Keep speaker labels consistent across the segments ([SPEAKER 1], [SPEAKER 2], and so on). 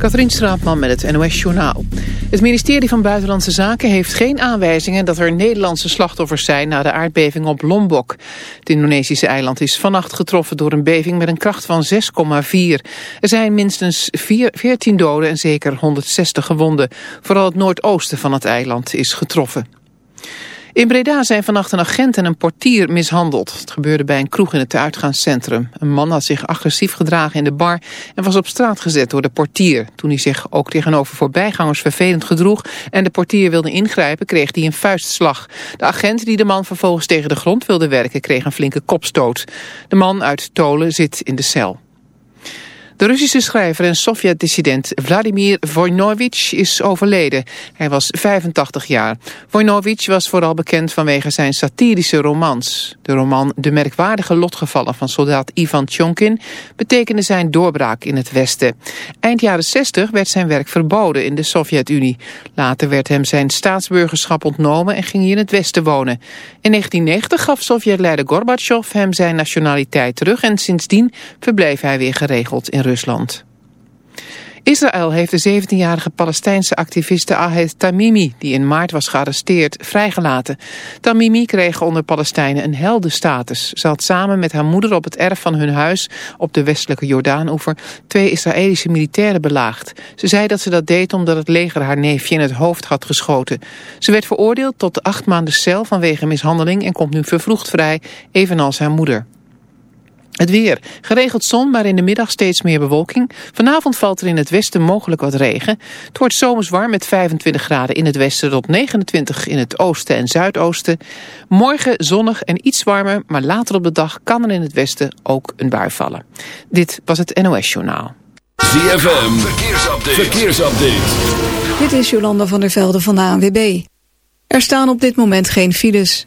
[SPEAKER 1] Katrien Straatman met het NOS Journaal. Het ministerie van Buitenlandse Zaken heeft geen aanwijzingen... dat er Nederlandse slachtoffers zijn na de aardbeving op Lombok. Het Indonesische eiland is vannacht getroffen door een beving... met een kracht van 6,4. Er zijn minstens 14 doden en zeker 160 gewonden. Vooral het noordoosten van het eiland is getroffen. In Breda zijn vannacht een agent en een portier mishandeld. Het gebeurde bij een kroeg in het uitgaanscentrum. Een man had zich agressief gedragen in de bar en was op straat gezet door de portier. Toen hij zich ook tegenover voorbijgangers vervelend gedroeg en de portier wilde ingrijpen, kreeg hij een vuistslag. De agent die de man vervolgens tegen de grond wilde werken, kreeg een flinke kopstoot. De man uit Tolen zit in de cel. De Russische schrijver en Sovjet-dissident Vladimir Voinovich is overleden. Hij was 85 jaar. Voinovich was vooral bekend vanwege zijn satirische romans. De roman De merkwaardige lotgevallen van soldaat Ivan Tjonkin betekende zijn doorbraak in het Westen. Eind jaren 60 werd zijn werk verboden in de Sovjet-Unie. Later werd hem zijn staatsburgerschap ontnomen en ging hij in het Westen wonen. In 1990 gaf Sovjet-leider Gorbachev hem zijn nationaliteit terug en sindsdien verbleef hij weer geregeld in. Israël heeft de 17-jarige Palestijnse activiste Ahed Tamimi, die in maart was gearresteerd, vrijgelaten. Tamimi kreeg onder Palestijnen een heldenstatus. Ze had samen met haar moeder op het erf van hun huis op de westelijke Jordaanoever twee Israëlische militairen belaagd. Ze zei dat ze dat deed omdat het leger haar neefje in het hoofd had geschoten. Ze werd veroordeeld tot acht maanden cel vanwege mishandeling en komt nu vervroegd vrij, evenals haar moeder. Het weer. Geregeld zon, maar in de middag steeds meer bewolking. Vanavond valt er in het westen mogelijk wat regen. Het wordt zomers warm met 25 graden in het westen tot 29 in het oosten en zuidoosten. Morgen zonnig en iets warmer, maar later op de dag kan er in het westen ook een bui vallen. Dit was het NOS Journaal.
[SPEAKER 2] ZFM, verkeersupdate. verkeersupdate.
[SPEAKER 3] Dit is Jolanda van der Velde van de ANWB. Er staan op dit moment geen files.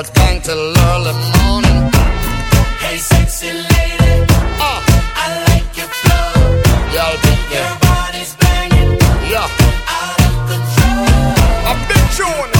[SPEAKER 4] sports gang till early morning.
[SPEAKER 5] Hey, sexy lady,
[SPEAKER 4] uh.
[SPEAKER 5] I like your flow.
[SPEAKER 4] Y'all think
[SPEAKER 5] your body's banging.
[SPEAKER 4] Yeah.
[SPEAKER 5] Out of control.
[SPEAKER 4] I've been chewing.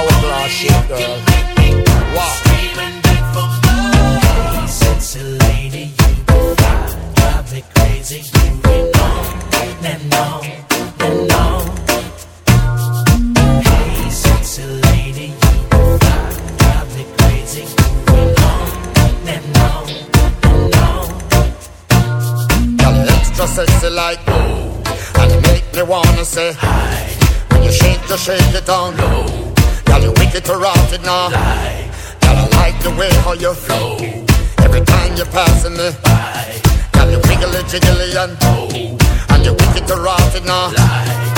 [SPEAKER 4] hourglass shape, girl. Wow.
[SPEAKER 5] Sexy lady, you. Drive me crazy, you. Hey, sexy lady, you. Drive me crazy, you
[SPEAKER 4] extra sexy like and you make me wanna say hi. When you shake, you shake it down low. Girl, you wicked to rotted now. Lie. I like the way how you flow. Every time you're passing me by. You wiggly jiggly and oh. And you wicked to rotted now.
[SPEAKER 5] Lie.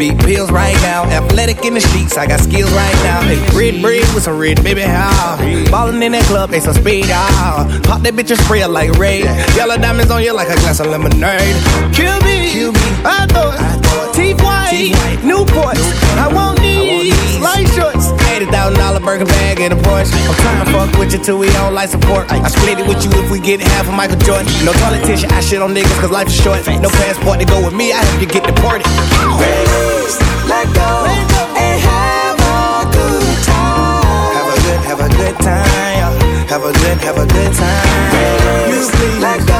[SPEAKER 5] To
[SPEAKER 6] beat it up, beat pills right now. Athletic in the streets, I got skills right now. Hey, red bread with some red baby how. Ballin' in that club, they some speed ah. Pop that bitch and spray like raid. Yellow diamonds on you like a glass of lemonade. Kill me, Kill me. I thought. Teeth white, Newport. I want these light shorts. Eighty thousand dollar burger bag and a Porsche. I'm trying to fuck with you till we on life support. I split it with you if we get half of Michael Jordan. No politician, I shit on niggas cause life is short. No passport to go with me, I help you get deported.
[SPEAKER 7] Please let go and have a good time.
[SPEAKER 6] Have a good, have a good time. Have a good, have a good time. You please
[SPEAKER 7] let go.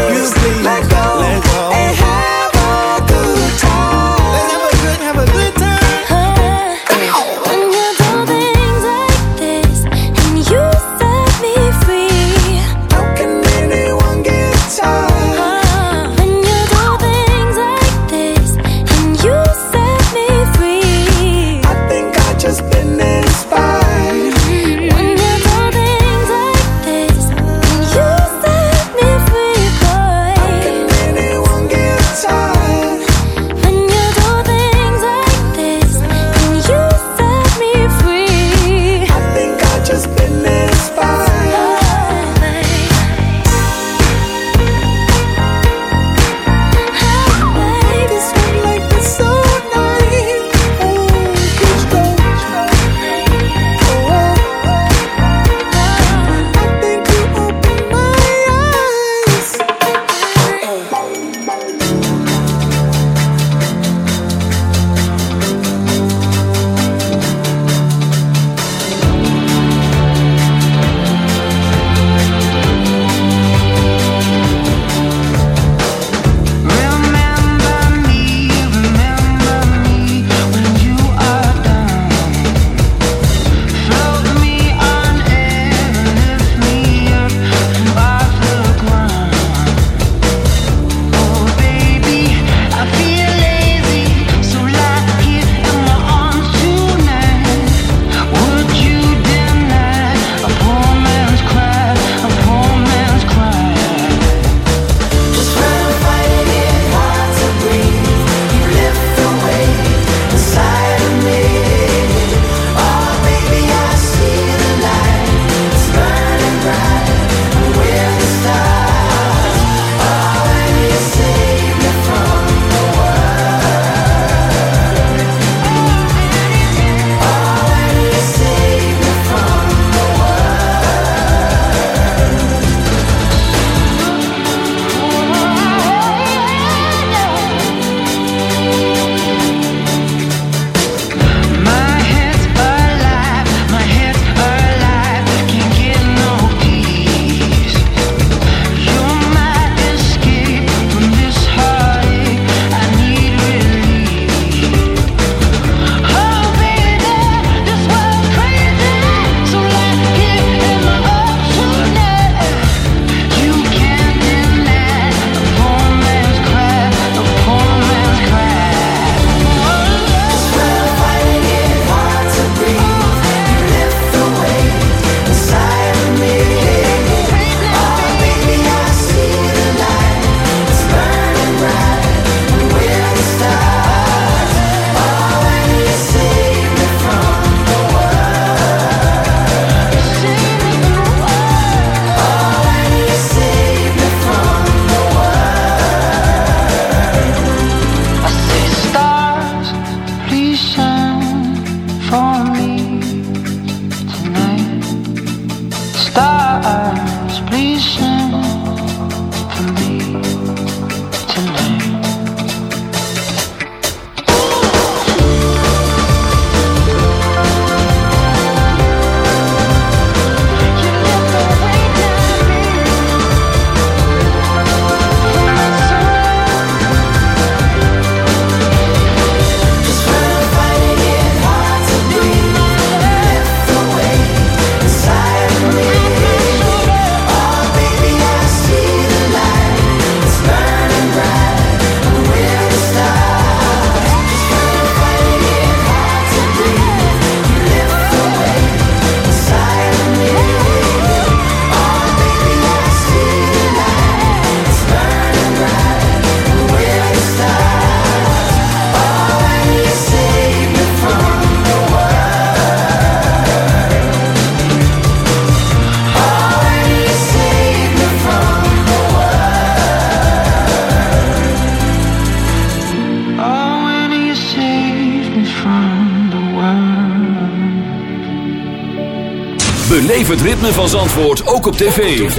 [SPEAKER 2] Als antwoord ook op tv.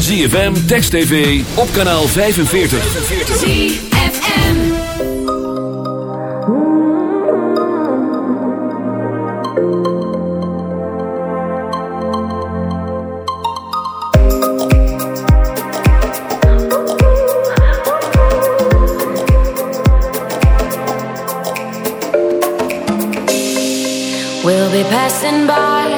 [SPEAKER 2] ZFM, Text TV, op kanaal 45.
[SPEAKER 8] ZFM We'll be passing by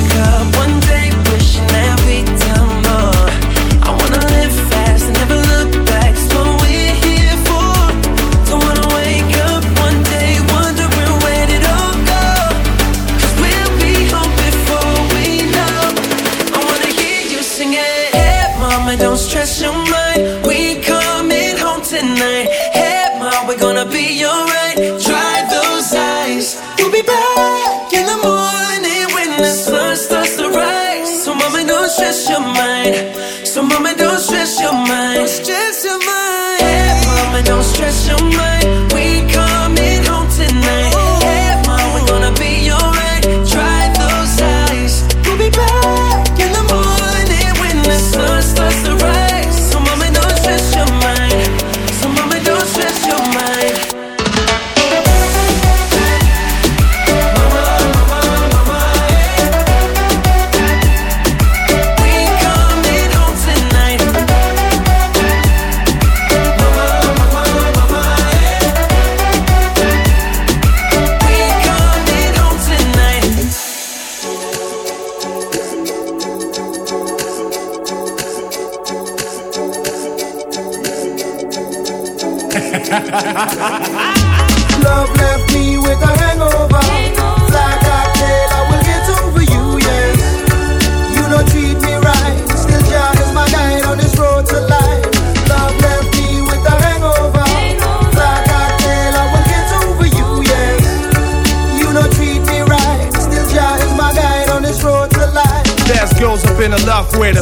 [SPEAKER 9] afuera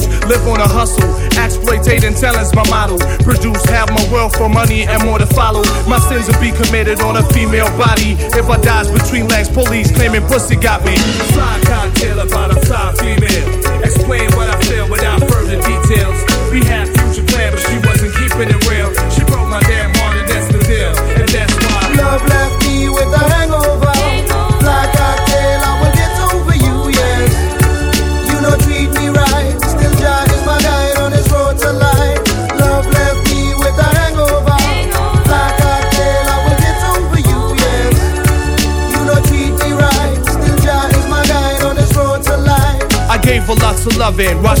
[SPEAKER 9] models. Live on a hustle, exploiting talents, my model. Produce, have my wealth for money and more to follow. My sins will be committed on a female body. If I dies between legs, police claiming pussy got me. Fly cocktail about a fly female. Explain what I loving. While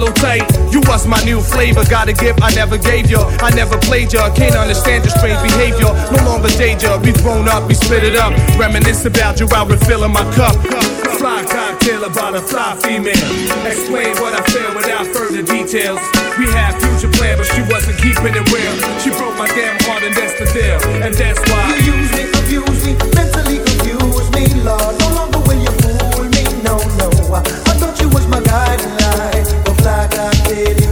[SPEAKER 9] tight. You was my new flavor, got a gift I never gave you. I never played you, can't understand your strange behavior. No longer danger, we grown up, we split it up. Reminisce about you while refilling my cup. Fly cocktail about a fly female. Explain what I feel without further details. We had future plans, but she wasn't keeping it real. She broke my damn heart, and that's the deal. And that's why
[SPEAKER 10] you use me, abuse me, mentally confuse me, Lord. No longer will you fool me, no, no. I thought you was my guiding light, but fly cocktail,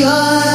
[SPEAKER 11] You.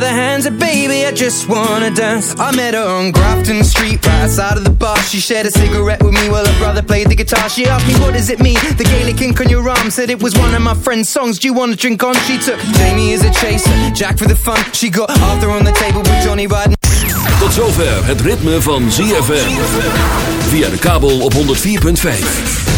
[SPEAKER 12] By the hands. of baby, I just wanna dance. I met her on Grafton Street, right outside of the bar. She shared a cigarette with me while her brother played the guitar. She asked me, what does it mean? The Gaelic ink on your arm said it was one of my friend's songs. Do you wanna drink on? She took Jamie as a chaser, Jack for the fun. She got Arthur on the table with Johnny riding.
[SPEAKER 2] Tot zover het ritme van ZFM. Via de kabel op 104.5.